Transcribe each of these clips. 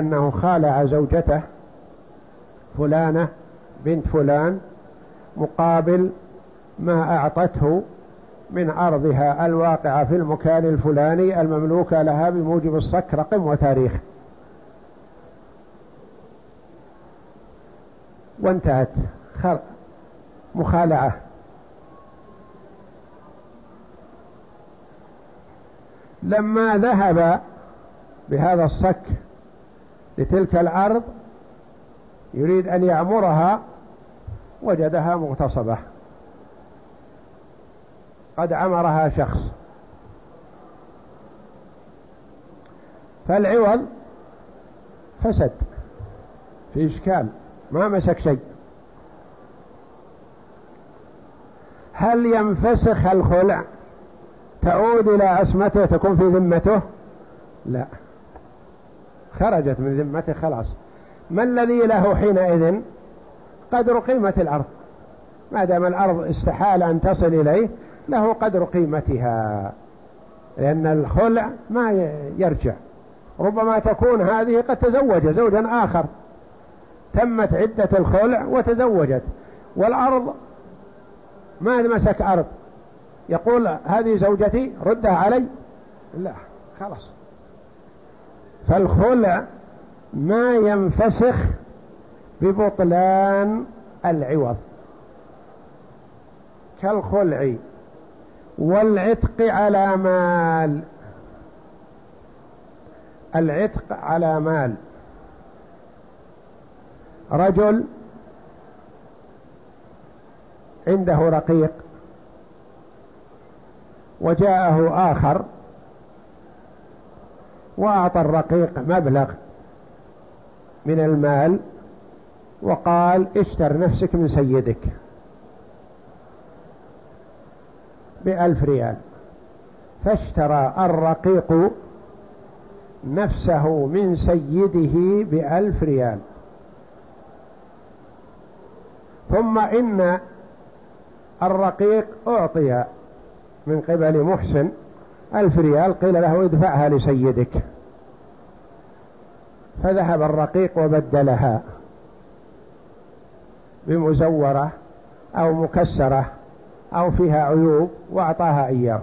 أنه خالع زوجته فلانة بنت فلان مقابل ما أعطته من أرضها الواقعة في المكان الفلاني المملوكة لها بموجب الصك رقم وتاريخ. وانتهت مخالعة. لما ذهب بهذا الصك لتلك الأرض يريد أن يعمرها وجدها مغتصبة. قد عمرها شخص. فالعوض فسد في إشكال ما مسك شيء. هل ينفسخ الخلع؟ تعود إلى عصمته تكون في ذمته؟ لا. خرجت من ذمته خلاص. ما الذي له حينئذ؟ قدر قيمة الأرض. ما دام الأرض استحال أن تصل إليه له قدر قيمتها. لأن الخلع ما يرجع. ربما تكون هذه قد تزوج زوجا آخر. تمت عدة الخلع وتزوجت. والأرض ما مسك أرض. يقول هذه زوجتي ردها علي. لا خلاص. فالخلع ما ينفسخ ببطلان العوض. كالخلع والعتق على مال. العتق على مال. رجل عنده رقيق وجاءه آخر وأعطى الرقيق مبلغ من المال وقال اشتر نفسك من سيدك بألف ريال. فاشترى الرقيق نفسه من سيده بألف ريال. ثم إن الرقيق أعطي من قبل محسن ألف ريال قيل له ادفعها لسيدك. فذهب الرقيق وبدلها بمزورة أو مكسرة أو فيها عيوب وأعطاها إياه.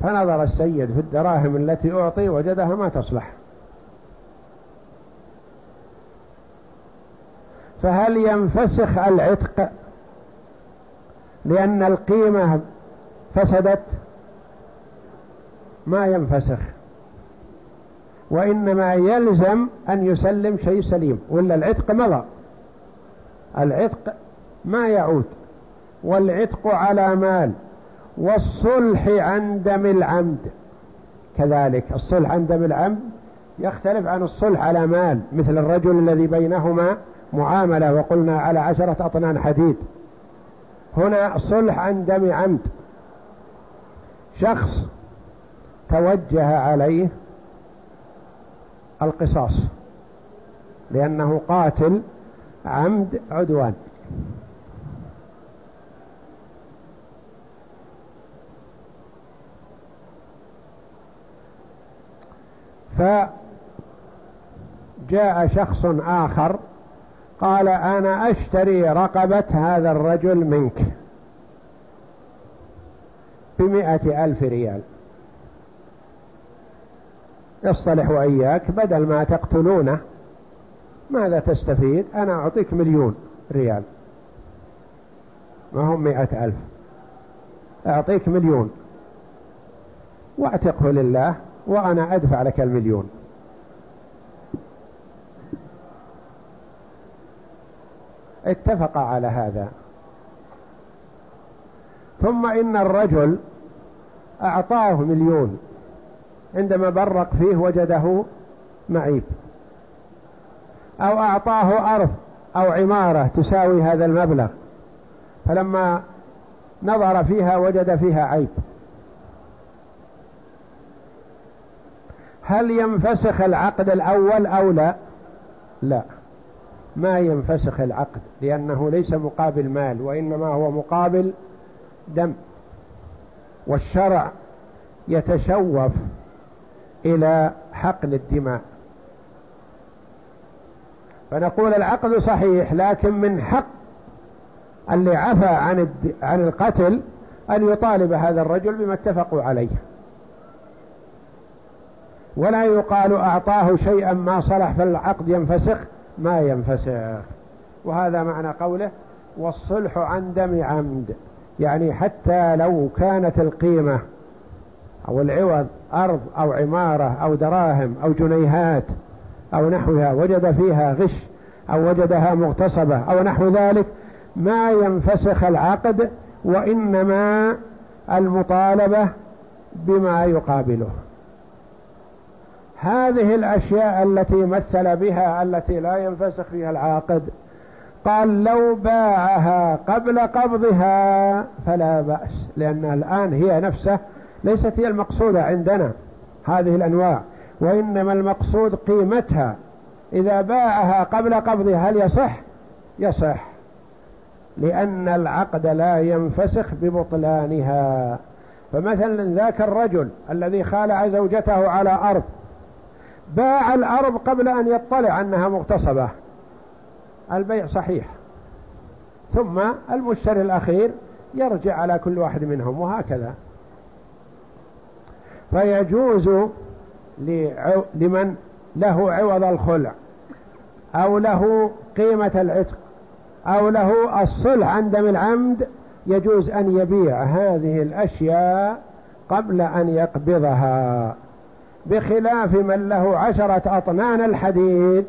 فنظر السيد في الدراهم التي أعطي وجدها ما تصلح. فهل ينفسخ العتق لأن القيمة فسدت ما ينفسخ. وإنما يلزم أن يسلم شيء سليم. ولا العتق مضى. العتق ما يعود. والعتق على مال. والصلح عن دم العمد. كذلك الصلح عن دم العمد يختلف عن الصلح على مال. مثل الرجل الذي بينهما معاملة وقلنا على عشرة أطنان حديد. هنا صلح عن دم عمد. شخص توجه عليه القصاص لأنه قاتل عمد عدوان. فجاء شخص آخر قال أنا أشتري رقبة هذا الرجل منك. بمئة ألف ريال. يصطلح وإياك بدل ما تقتلونه ماذا تستفيد؟ أنا أعطيك مليون ريال. ما هم مئة ألف؟ أعطيك مليون. واعتقه لله وأنا أدفع لك المليون. اتفق على هذا. ثم إن الرجل أعطاه مليون عندما برق فيه وجده معيب. أو أعطاه أرض أو عمارة تساوي هذا المبلغ. فلما نظر فيها وجد فيها عيب. هل ينفسخ العقد الأول أو لا؟ لا. ما ينفسخ العقد لأنه ليس مقابل مال وإنما هو مقابل دم. والشرع يتشوف إلى حقن الدماء. فنقول العقد صحيح لكن من حق اللي عفى عن عن القتل أن يطالب هذا الرجل بما اتفقوا عليه. ولا يقال أعطاه شيئا ما صلح فالعقد ينفسخ. ما ينفسخ. وهذا معنى قوله والصلح عن دم عمد. يعني حتى لو كانت القيمة أو العوض أرض أو عمارة أو دراهم أو جنيهات أو نحوها وجد فيها غش أو وجدها مغتصبة أو نحو ذلك ما ينفسخ العقد وإنما المطالبة بما يقابله. هذه الأشياء التي مثل بها التي لا ينفسخ فيها العاقد قال لو باعها قبل قبضها فلا بأس لأن الآن هي نفسه ليست هي المقصودة عندنا هذه الأنواع وإنما المقصود قيمتها. إذا باعها قبل قبضها هل يصح؟ يصح لأن العقد لا ينفسخ ببطلانها. فمثلا ذاك الرجل الذي خالع زوجته على أرض باع الأرض قبل أن يطلع أنها مغتصبة. البيع صحيح. ثم المشتري الأخير يرجع على كل واحد منهم وهكذا. فيجوز لمن له عوض الخلع أو له قيمة العتق أو له الصلح عن دم العمد يجوز أن يبيع هذه الأشياء قبل أن يقبضها بخلاف من له عشرة أطنان الحديد.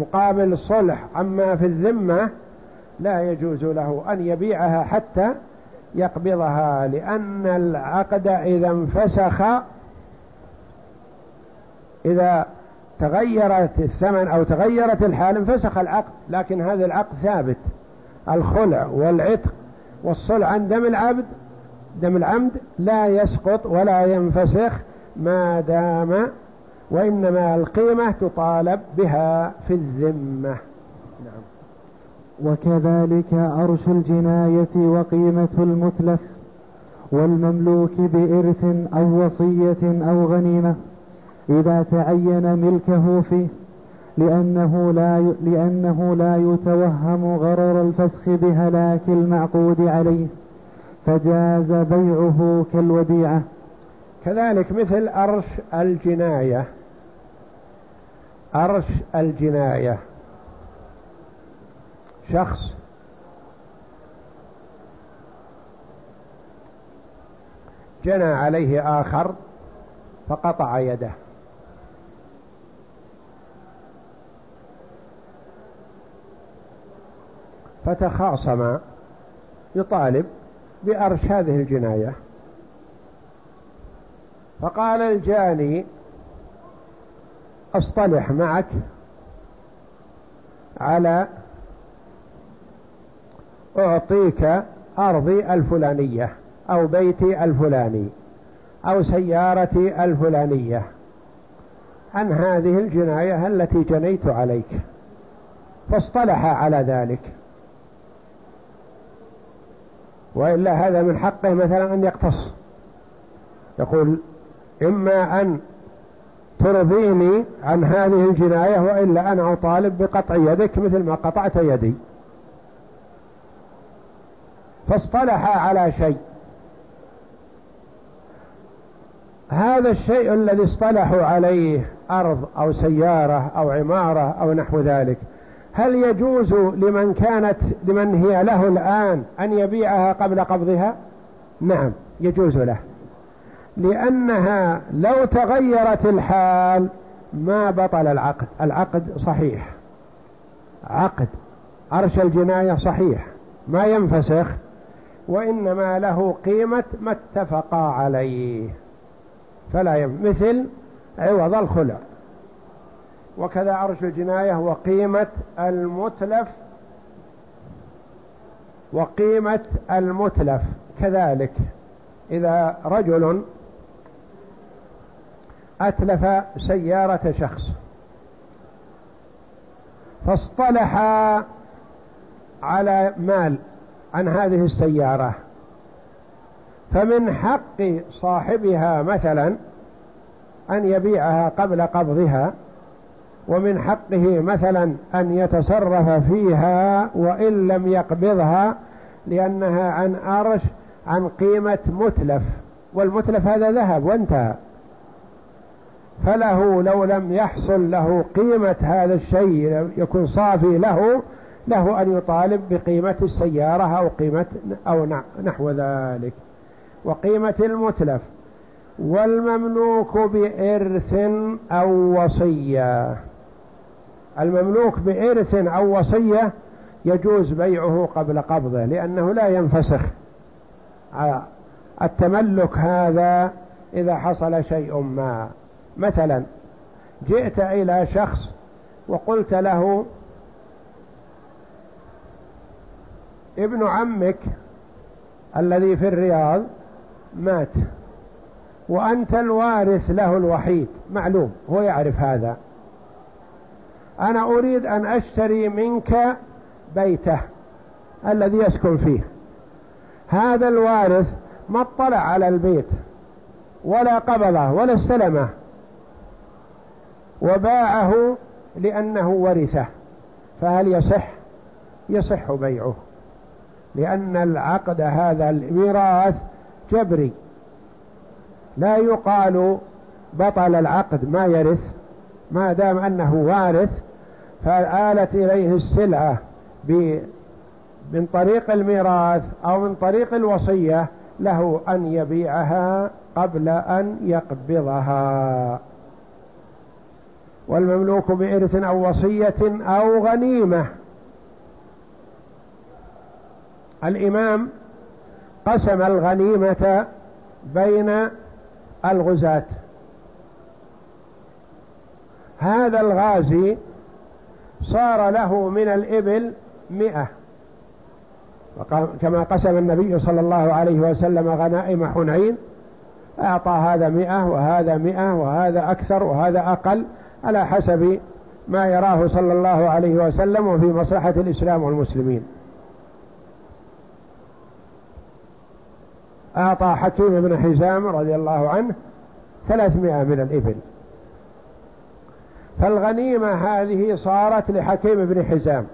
مقابل الصلح عما في الذمة لا يجوز له أن يبيعها حتى يقبضها لأن العقد إذا انفسخ إذا تغيرت الثمن أو تغيرت الحال انفسخ العقد. لكن هذا العقد ثابت. الخلع والعتق والصلع عن دم العبد دم العمد لا يسقط ولا ينفسخ ما دام وإنما القيمة تطالب بها في الذمة. نعم. وكذلك أرش الجناية وقيمة المتلف والمملوك بإرث أو وصية أو غنيمة إذا تعين ملكه فيه لأنه لا لأنه لا يتوهم غرر الفسخ بهلاك المعقود عليه فجاز بيعه كالوديعة. كذلك مثل أرش الجناية. أرش الجناية. شخص جنى عليه آخر فقطع يده. فتخاصم يطالب بأرش هذه الجناية. فقال الجاني أصطلح معك على أعطيك أرضي الفلانية أو بيتي الفلاني أو سيارتي الفلانية عن هذه الجناية التي جنيت عليك. فاصطلح على ذلك. وإلا هذا من حقه مثلا أن يقتص. يقول إما أن ترضيني عن هذه الجناية وإلا أنا أطالب بقطع يدك مثل ما قطعت يدي. فاصطلح على شيء. هذا الشيء الذي اصطلحوا عليه أرض أو سيارة أو عمارة أو نحو ذلك هل يجوز لمن كانت لمن هي له الآن أن يبيعها قبل قبضها؟ نعم يجوز له. لأنها لو تغيرت الحال ما بطل العقد. العقد صحيح. عقد. عرش الجناية صحيح. ما ينفسخ وإنما له قيمة ما اتفقا عليه. فلا يم مثل عوض الخلع. وكذا عرش الجناية وقيمة المتلف. وقيمة المتلف. كذلك إذا رجل أتلف سيارة شخص. فاصطلح على مال عن هذه السيارة. فمن حق صاحبها مثلا أن يبيعها قبل قبضها ومن حقه مثلا أن يتصرف فيها وإن لم يقبضها لأنها عن أرش عن قيمة متلف. والمتلف هذا ذهب وانتهى. فله لو لم يحصل له قيمة هذا الشيء يكون صافي له له أن يطالب بقيمة السيارة أو قيمة أو نحو ذلك. وقيمة المتلف. والمملوك بإرث أو وصية. المملوك بإرث أو وصية يجوز بيعه قبل قبضه لأنه لا ينفسخ. التملك هذا إذا حصل شيء ما. مثلا جئت إلى شخص وقلت له ابن عمك الذي في الرياض مات وأنت الوارث له الوحيد. معلوم هو يعرف هذا. أنا أريد أن أشتري منك بيته الذي يسكن فيه. هذا الوارث ما اطلع على البيت ولا قبضه ولا استلمه. وباعه لأنه ورثه فهل يصح؟ يصح بيعه لأن العقد هذا الميراث جبري. لا يقال بطل العقد ما يرث ما دام أنه وارث فآلت إليه السلعة من طريق الميراث أو من طريق الوصية له أن يبيعها قبل أن يقبضها. والمملوك بإرث أو وصية أو غنيمة. الإمام قسم الغنيمة بين الغزاة. هذا الغازي صار له من الإبل مئة. كما قسم النبي صلى الله عليه وسلم غنائم حنين أعطى هذا مئة وهذا مئة وهذا أكثر وهذا أقل. على حسب ما يراه صلى الله عليه وسلم وفي مصلحة الإسلام والمسلمين. أعطى حكيم بن حزام رضي الله عنه ثلاثمائة من الإبل. فالغنيمة هذه صارت لحكيم بن حزام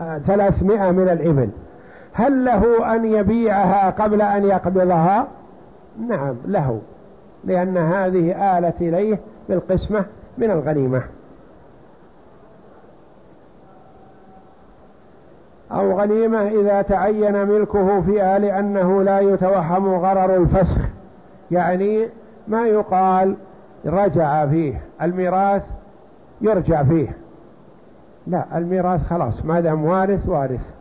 آه، ثلاثمائة من الإبل. هل له أن يبيعها قبل أن يقبضها؟ نعم له لأن هذه آلت إليه بالقسمة من الغنيمة. أو غنيمة إذا تعين ملكه فيها لأنه لا يتوهم غرر الفسخ. يعني ما يقال رجع فيه. الميراث يرجع فيه. لا الميراث خلاص ما دام وارث وارث.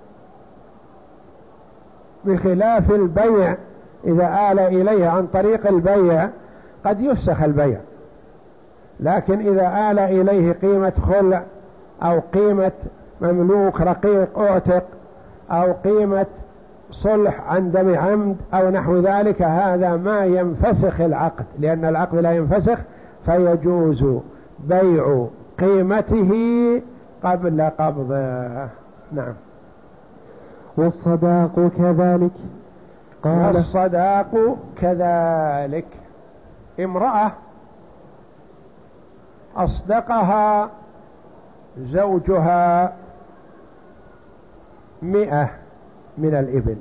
بخلاف البيع إذا آل إليه عن طريق البيع قد يفسخ البيع. لكن إذا آل إليه قيمة خلع أو قيمة مملوك رقيق أعتق أو قيمة صلح عن دم عمد أو نحو ذلك هذا ما ينفسخ العقد. لأن العقد لا ينفسخ فيجوز بيع قيمته قبل قبضه. نعم. والصداق كذلك. قال والصداق كذلك. امرأة أصدقها زوجها مئة من الإبل.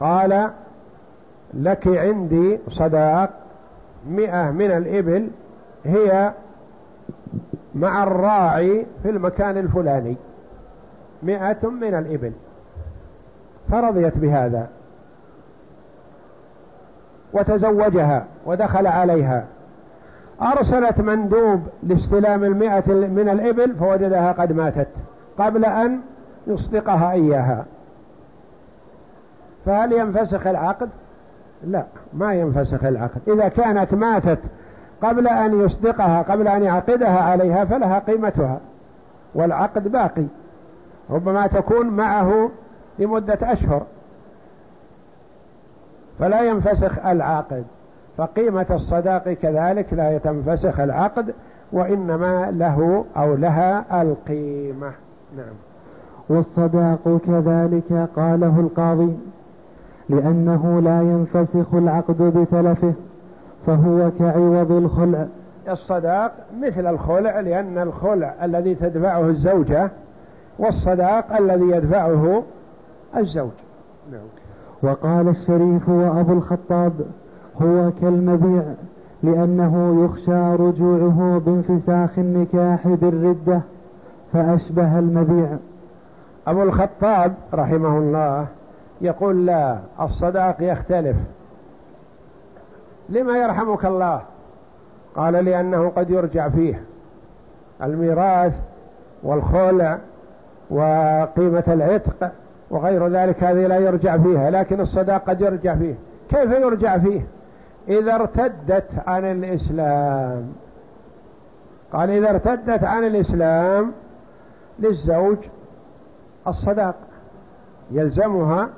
قال لك عندي صداق مئة من الإبل هي مع الراعي في المكان الفلاني مئة من الإبل. فرضيت بهذا. وتزوجها ودخل عليها. أرسلت مندوب لاستلام المئة من الإبل فوجدها قد ماتت قبل أن يصدقها إياها. فهل ينفسخ العقد؟ لا ما ينفسخ العقد. إذا كانت ماتت قبل أن يصدقها قبل أن يعقدها عليها فلها قيمتها والعقد باقي. ربما تكون معه لمدة أشهر. فلا ينفسخ العقد فقيمة الصداق كذلك لا يتنفسخ العقد وإنما له أو لها القيمة. نعم. والصداق كذلك قاله القاضي لأنه لا ينفسخ العقد بتلفه فهو كعوض الخلع. الصداق مثل الخلع لأن الخلع الذي تدفعه الزوجة والصداق الذي يدفعه الزوج. نعم. وقال الشريف وأبو الخطاب هو كالمبيع لأنه يخشى رجوعه بانفساخ النكاح بالردة فأشبه المبيع. أبو الخطاب رحمه الله يقول لا الصداق يختلف. لما يرحمك الله؟ قال لأنه قد يرجع فيه. الميراث والخلع وقيمة العتق وغير ذلك هذه لا يرجع فيها لكن الصداق قد يرجع فيه كيف يرجع فيه؟ إذا ارتدت عن الإسلام. قال إذا ارتدت عن الإسلام للزوج الصداق. يلزمها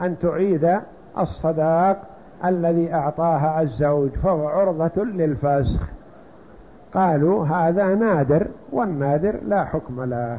أن تعيد الصداق الذي أعطاها الزوج فهو عرضة للفسخ. قالوا هذا نادر والنادر لا حكم له.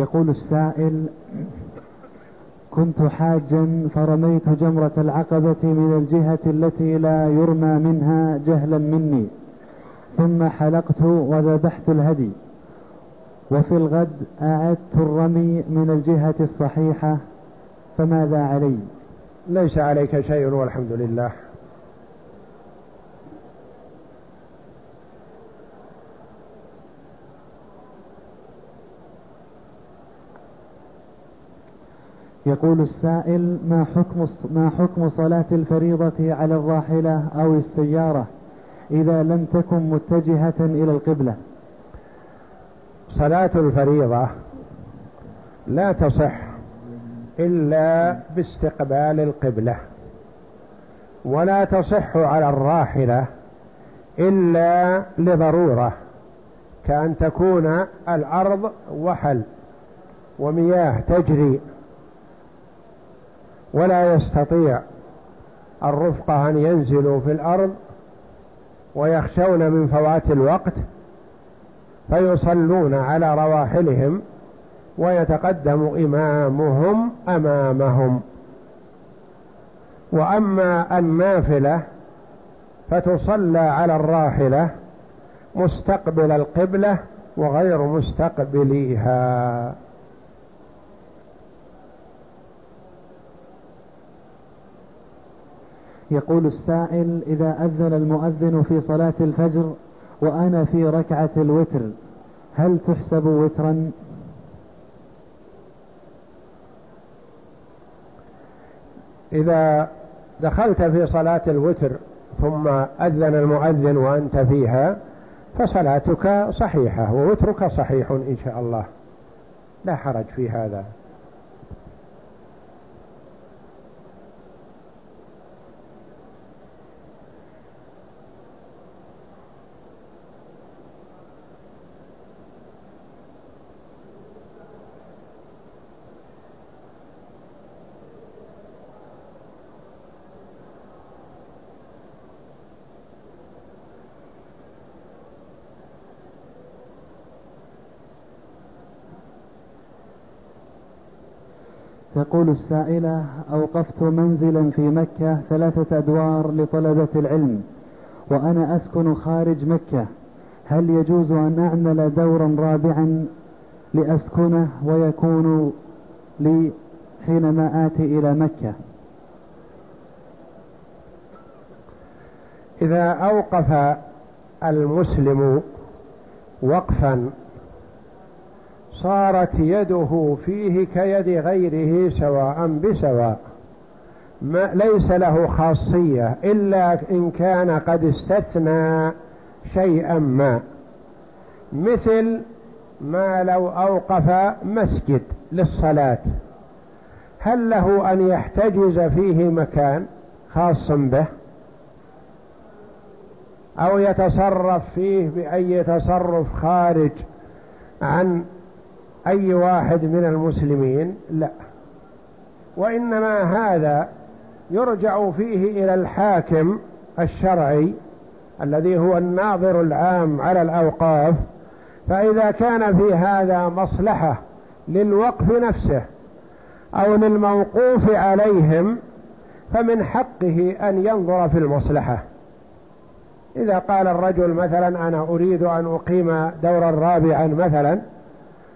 يقول السائل كنت حاجا فرميت جمرة العقبة من الجهة التي لا يرمى منها جهلا مني ثم حلقت وذبحت الهدي وفي الغد أعدت الرمي من الجهة الصحيحة فماذا علي؟ ليس عليك شيء والحمد لله. يقول السائل ما حكم ما حكم صلاة الفريضة على الراحلة أو السيارة إذا لم تكن متجهة إلى القبلة؟ صلاة الفريضة لا تصح إلا باستقبال القبلة ولا تصح على الراحلة إلا لضرورة كأن تكون الأرض وحل ومياه تجري ولا يستطيع الرفقة أن ينزلوا في الأرض ويخشون من فوات الوقت فيصلون على رواحلهم ويتقدم إمامهم أمامهم. وأما النافلة فتصلى على الراحلة مستقبل القبلة وغير مستقبليها. يقول السائل إذا أذن المؤذن في صلاة الفجر وأنا في ركعة الوتر هل تحسب وترا؟ إذا دخلت في صلاة الوتر ثم أذن المؤذن وأنت فيها فصلاتك صحيحة ووترك صحيح إن شاء الله. لا حرج في هذا. تقول السائلة أوقفت منزلا في مكة ثلاثة أدوار لطلبة العلم وأنا أسكن خارج مكة. هل يجوز أن أعمل دورا رابعا لأسكنه ويكون لي حينما آتي إلى مكة؟ إذا أوقف المسلم وقفا صارت يده فيه كيد غيره سواء بسواء. ما ليس له خاصية إلا إن كان قد استثنى شيئا ما. مثل ما لو أوقف مسجد للصلاة هل له أن يحتجز فيه مكان خاص به؟ أو يتصرف فيه بأي تصرف خارج عن أي واحد من المسلمين؟ لا. وإنما هذا يرجع فيه إلى الحاكم الشرعي الذي هو الناظر العام على الأوقاف فإذا كان في هذا مصلحة للوقف نفسه أو للموقوف عليهم فمن حقه أن ينظر في المصلحة. إذا قال الرجل مثلا أنا أريد أن أقيم دورا رابعا مثلا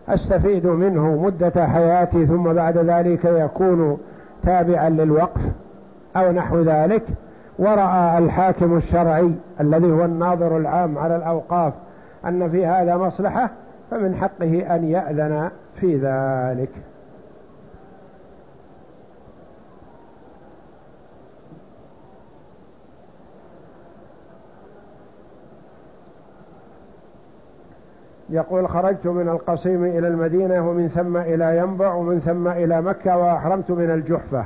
أستفيد منه مدة حياتي ثم بعد ذلك يكون تابعا للوقف أو نحو ذلك. ورأى الحاكم الشرعي الذي هو الناظر العام على الأوقاف أن في هذا مصلحة فمن حقه أن يأذن في ذلك. يقول خرجت من القصيم إلى المدينة ومن ثم إلى ينبع ومن ثم إلى مكة وأحرمت من الجحفة.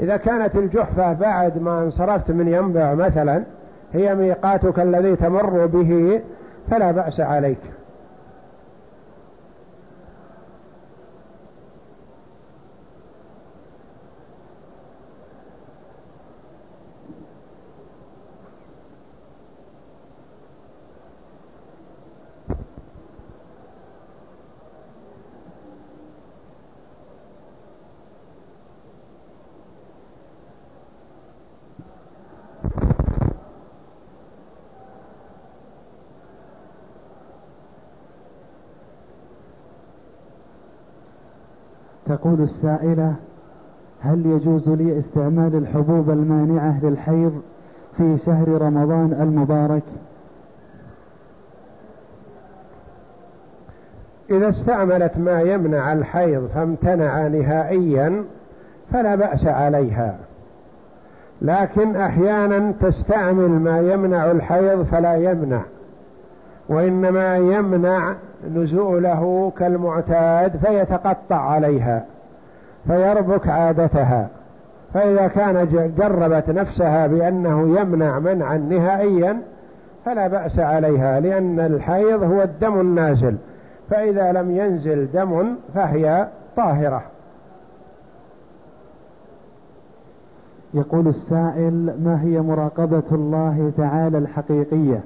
إذا كانت الجحفة بعد ما انصرفت من ينبع مثلا هي ميقاتك الذي تمر به فلا بأس عليك. تقول السائلة هل يجوز لي استعمال الحبوب المانعة للحيض في شهر رمضان المبارك؟ إذا استعملت ما يمنع الحيض فامتنع نهائيا فلا بأس عليها. لكن أحيانا تستعمل ما يمنع الحيض فلا يمنع وإنما يمنع نزوله كالمعتاد فيتقطع عليها. فيربك عادتها. فإذا كان جربت نفسها بأنه يمنع منعا نهائيا فلا بأس عليها لأن الحيض هو الدم النازل. فإذا لم ينزل دم فهي طاهرة. يقول السائل ما هي مراقبة الله تعالى الحقيقية؟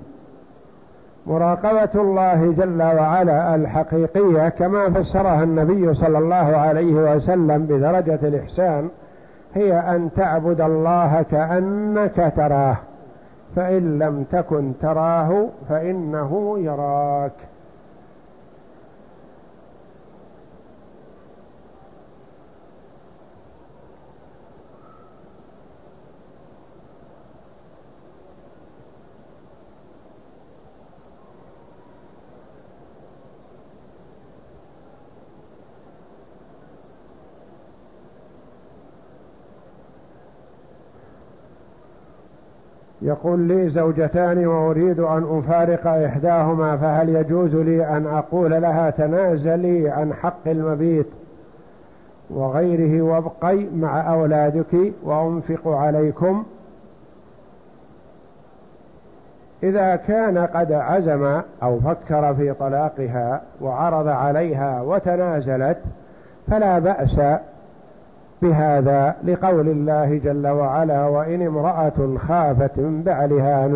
مراقبة الله جل وعلا الحقيقية كما فسرها النبي صلى الله عليه وسلم بدرجة الإحسان هي أن تعبد الله كأنك تراه فإن لم تكن تراه فإنه يراك. يقول لي زوجتان وأريد أن أفارق إحداهما فهل يجوز لي أن أقول لها تنازلي عن حق المبيت وغيره؟ وابقي مع أولادك وأنفق عليكم. إذا كان قد عزم أو فكر في طلاقها وعرض عليها وتنازلت فلا بأس بهذا لقول الله جل وعلا وإن امرأة خافت من بعلها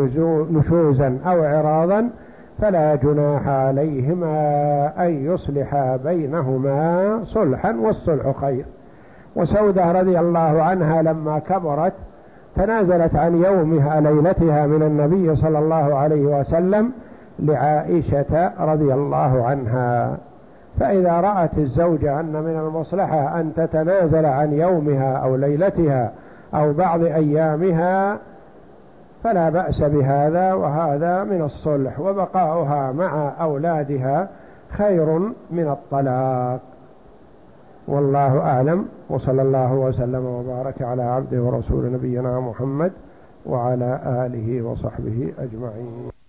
نشوزا أو عراضا فلا جناح عليهما أن يصلحا بينهما صلحا والصلح خير. وسودة رضي الله عنها لما كبرت تنازلت عن يومها ليلتها من النبي صلى الله عليه وسلم لعائشة رضي الله عنها. فإذا رأت الزوجة أن من المصلحة أن تتنازل عن يومها أو ليلتها أو بعض أيامها فلا بأس بهذا وهذا من الصلح وبقاؤها مع أولادها خير من الطلاق. والله أعلم وصلى الله وسلم وبارك على عبده ورسول نبينا محمد وعلى آله وصحبه أجمعين.